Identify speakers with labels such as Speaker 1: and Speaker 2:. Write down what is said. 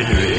Speaker 1: Victory.